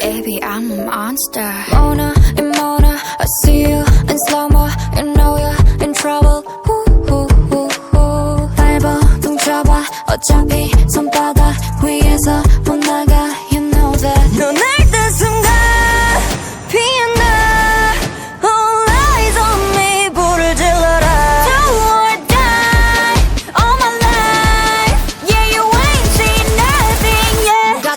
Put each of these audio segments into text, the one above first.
Baby, I'm a monster. Mona and Mona, I see you in slow mo. You know you're in trouble. Ooh, ooh, ooh, ooh. 밟아, 둥쳐봐. 어차피 손바닥 위에서 못 나가. You know that.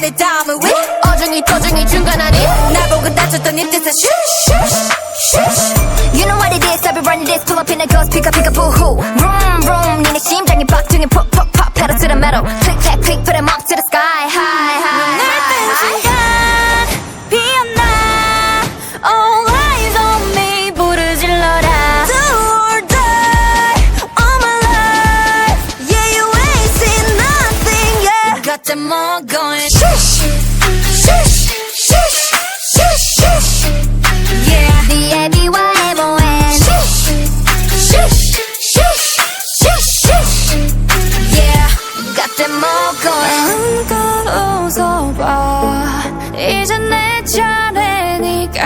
내 다음은 위 어중이 to중이 중간하니. 날 보고 다쳤던 입에서 슈슈 You know what it is, I've been running this Pull up in the ghost, pick up, pick up, boo-hoo Vroom, vroom, 니네 심장이 박등에 푹, Got them all going. Shush, shush, shush, shush, shush Yeah B-A-B-Y-M-O-N Shush, shush, shush, shush, shush Yeah, got them all going. 한껏 웃어봐 이제 내 차례니까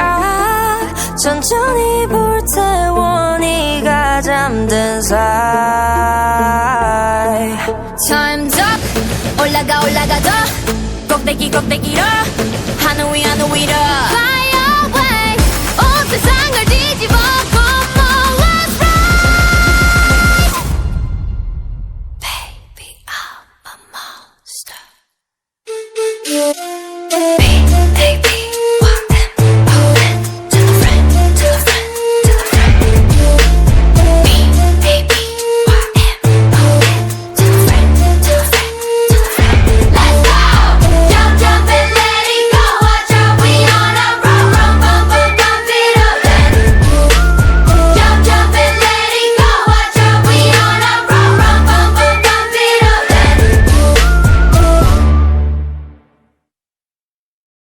천천히 불태워 네가 잠든 사이 올라가 올라가 더 꼭대기 꼭대기로 하늘 위 하늘 위로 Fly away 온 세상을 뒤집어 Come on let's ride Baby I'm a monster Baby